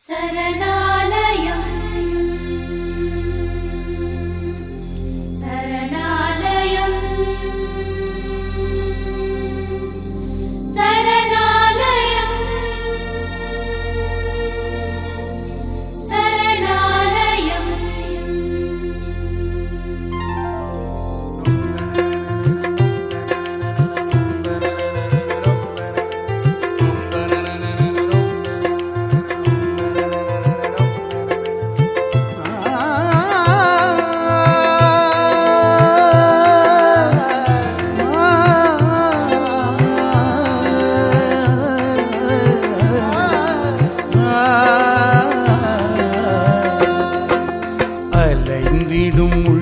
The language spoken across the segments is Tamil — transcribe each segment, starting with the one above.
சரணா தந்திடும்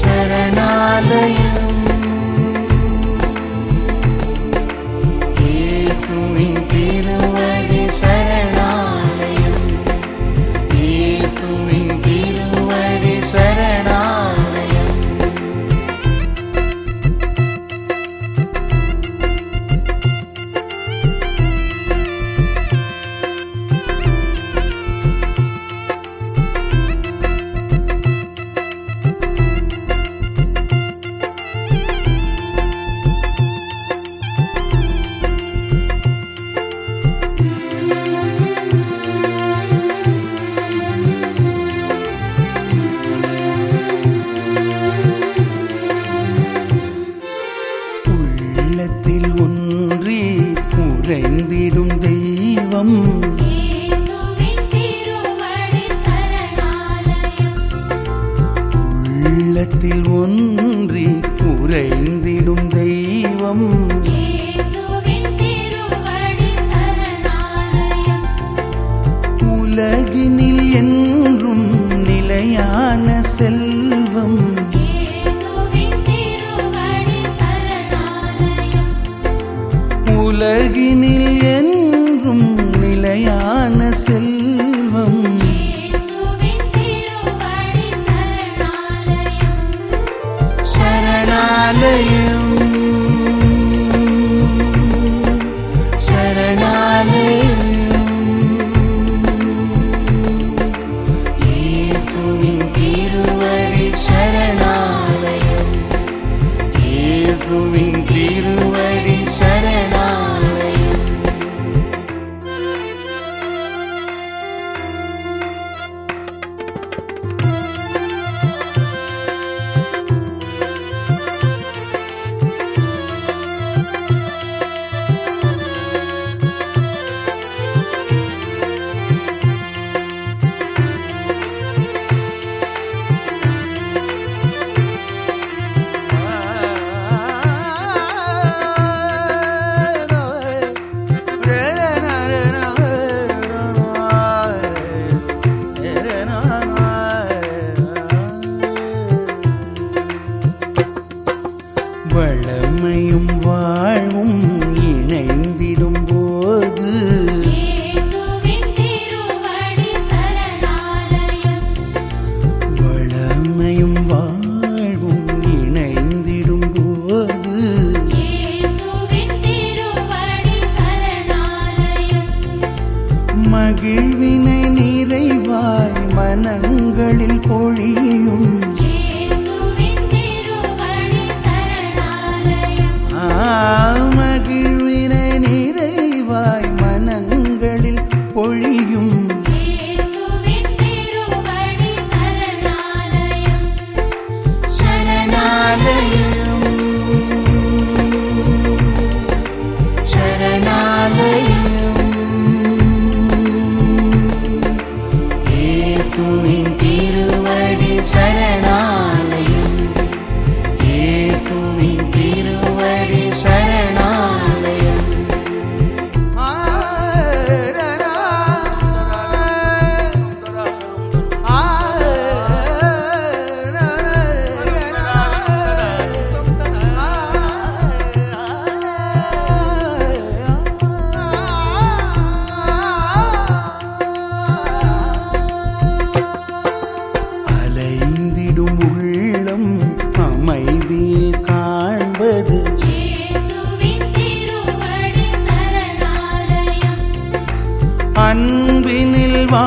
शरणादय உள்ளத்தில் ஒன்றி உறைந்திடும் தெய்வம். உலகினில் என்றும் நிலையான செல்வம். உலகினில் என்றும் நிலையான അൻപിനിൽ വാ